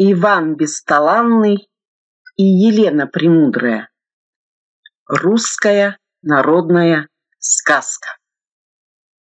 Иван Бесталанный и Елена Премудрая. Русская народная сказка.